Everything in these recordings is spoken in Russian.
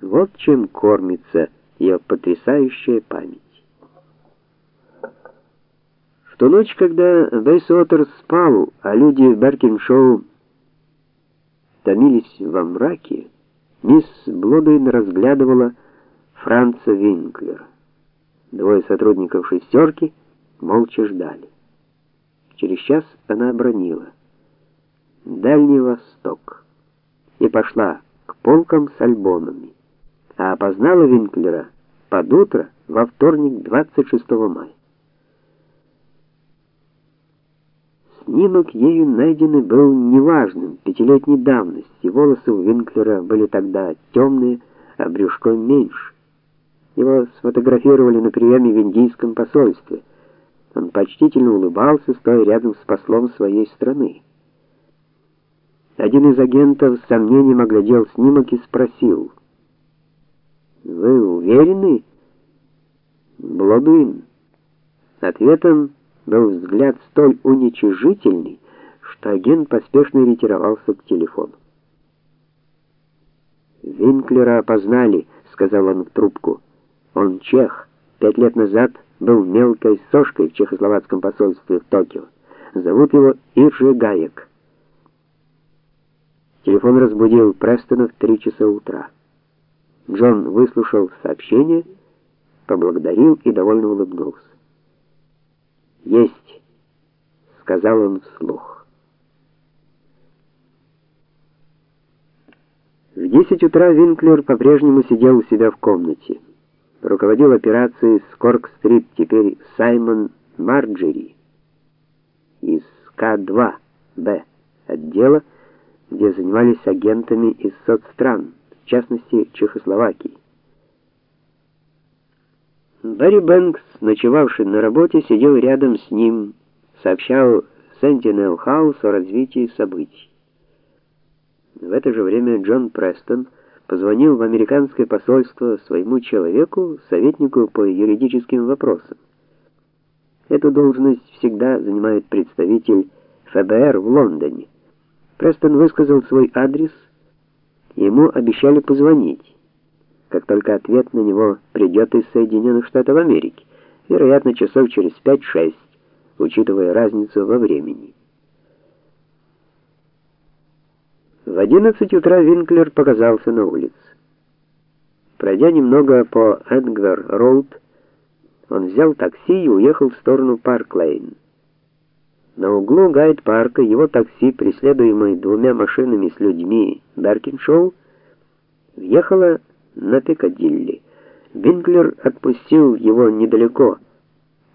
Вот чем кормится ее потрясающая память. В ту ночь, когда Бейсуотер спал, а люди в Беркиншоу томились во мраке, мисс Блодуин разглядывала Франца Винклера. Двое сотрудников шестерки молча ждали. Через час она обронила: "Дальний Восток" и пошла к полкам с альбомами. А опознала Винклера под утро во вторник, 26 мая. Снимок ею найденный был неважным, пятилетней давности. Волосы у Винклера были тогда темные, а брюшко меньше. Его сфотографировали на приеме в индийском посольстве. Он почтительно улыбался, стоя рядом с послом своей страны. Один из агентов с сомнением оглядел снимок и спросил: "Вы уверены?" Блодуин. Ответом был взгляд столь уничижительный, что агент поспешно ретировался к телефону. Винклера опознали, сказал он в трубку. Он чех. Пять лет назад был мелкой сошкой в чехословацком посольстве в Токио. Зовут его Иржи Гаек. Телефон разбудил Престона в три часа утра. Джон выслушал сообщение, поблагодарил и довольно улыбнулся. "Есть", сказал он вслух. В десять утра Винклер по-прежнему сидел у себя в комнате. Руководил операцией Скорк-стрит теперь Саймон Марджери из К2Б отдела где занимались агентами из соцстран, в частности Чехословакии. Барри Бэнкс, ночевавший на работе, сидел рядом с ним, сообщал Sentinel House о развитии событий. В это же время Джон Престон позвонил в американское посольство своему человеку, советнику по юридическим вопросам. Эту должность всегда занимает представитель ФБР в Лондоне. Престон высказал свой адрес, ему обещали позвонить, как только ответ на него придет из Соединенных Штатов Америки, вероятно, часов через 5-6, учитывая разницу во времени. В 11 утра Винклер показался на улице. Пройдя немного по Эдгар-роуд, он взял такси и уехал в сторону Парк-Лейн. На углу Гайд-парка его такси, преследуемое двумя машинами с людьми Беркиншоу, въехало на Пикадилли. Винклер отпустил его недалеко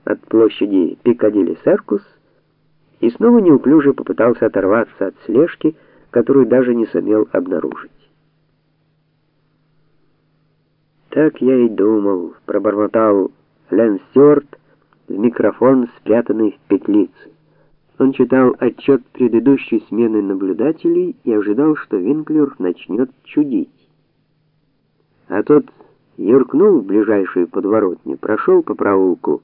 от площади Пикадилли-Серкус и снова неуклюже попытался оторваться от слежки, которую даже не сумел обнаружить. Так я и думал, пробормотал Лэн Стюарт в микрофон, спрятанный в петлице. Он читал отчет предыдущей смены наблюдателей и ожидал, что Винклер начнет чудить. А тот юркнул в ближайшую подворотню, прошел по проулку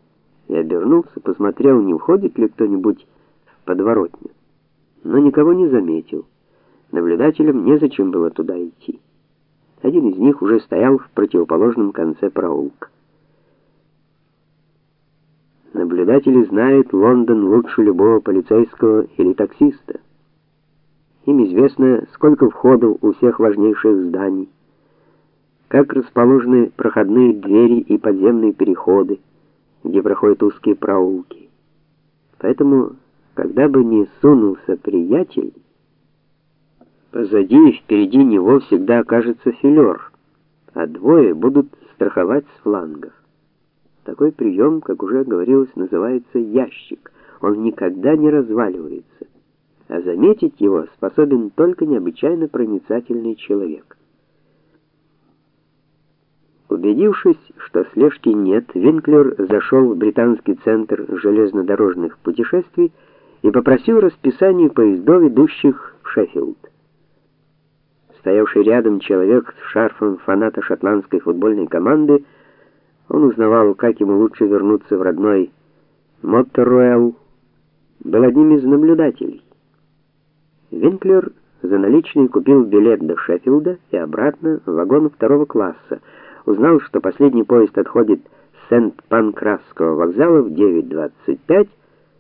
и обернулся, посмотрел, не входит ли кто-нибудь в подворотню. Но никого не заметил. Наблюдателям незачем было туда идти. Один из них уже стоял в противоположном конце проулка. Наблюдатели знают Лондон лучше любого полицейского или таксиста. Им известно, сколько входов у всех важнейших зданий, как расположены проходные двери и подземные переходы, где проходят узкие проулки. Поэтому, когда бы ни сунулся приятель, позади и впереди него всегда окажется филер, а двое будут страховать с флангов. Такой прием, как уже говорилось, называется ящик. Он никогда не разваливается, а заметить его способен только необычайно проницательный человек. Убедившись, что слежки нет, Винклер зашел в британский центр железнодорожных путешествий и попросил расписание поездов, идущих в Шеффилд. Стоявший рядом человек с шарфом фаната шотландской футбольной команды он узнавал, как ему лучше вернуться в родной Моттеруэлл, был одним из наблюдателей. Винклер За наличные купил билет до Шеффилда и обратно в вагон второго класса. Узнал, что последний поезд отходит с Сент-Панкрасского вокзала в 9:25